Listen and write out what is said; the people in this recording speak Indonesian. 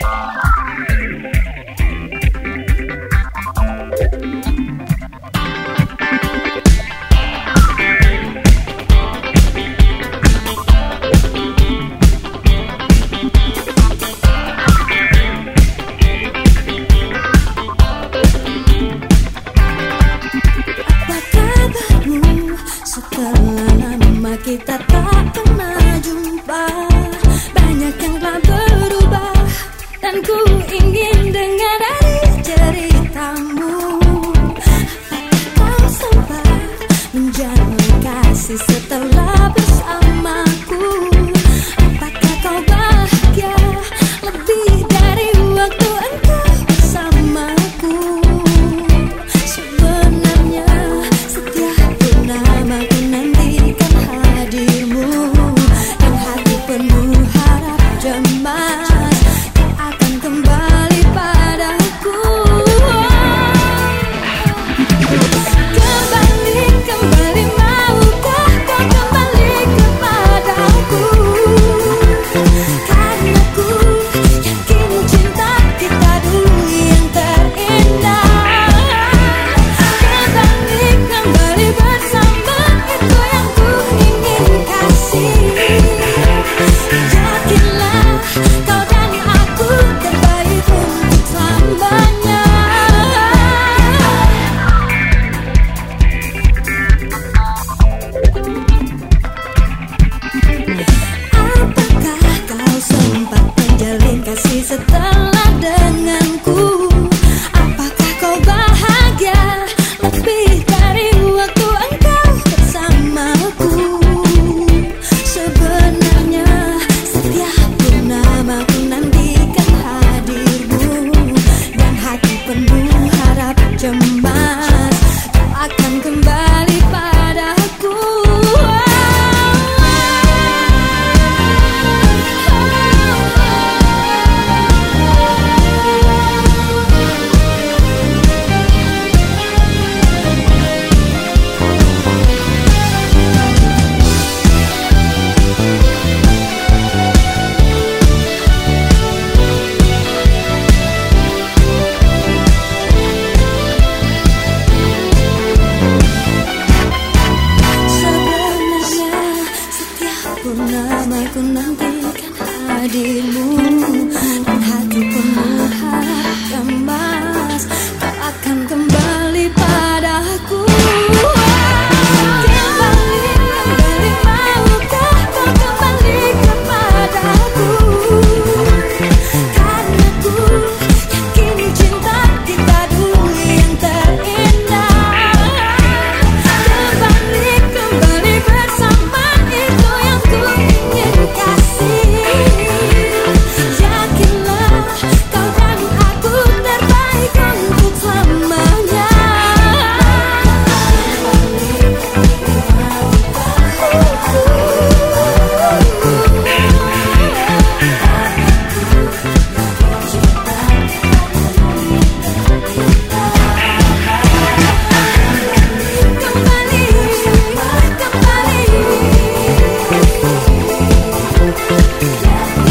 Bye. Menjalin kasih setelah bersamaku purnamaku nantikan hadirmu Yeah.